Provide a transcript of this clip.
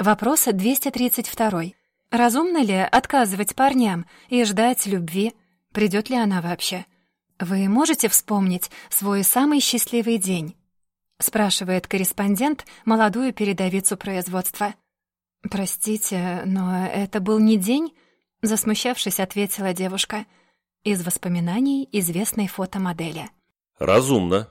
Вопрос 232. Разумно ли отказывать парням и ждать любви? Придет ли она вообще? Вы можете вспомнить свой самый счастливый день? Спрашивает корреспондент молодую передовицу производства. «Простите, но это был не день?» Засмущавшись, ответила девушка. Из воспоминаний известной фотомодели. Разумно.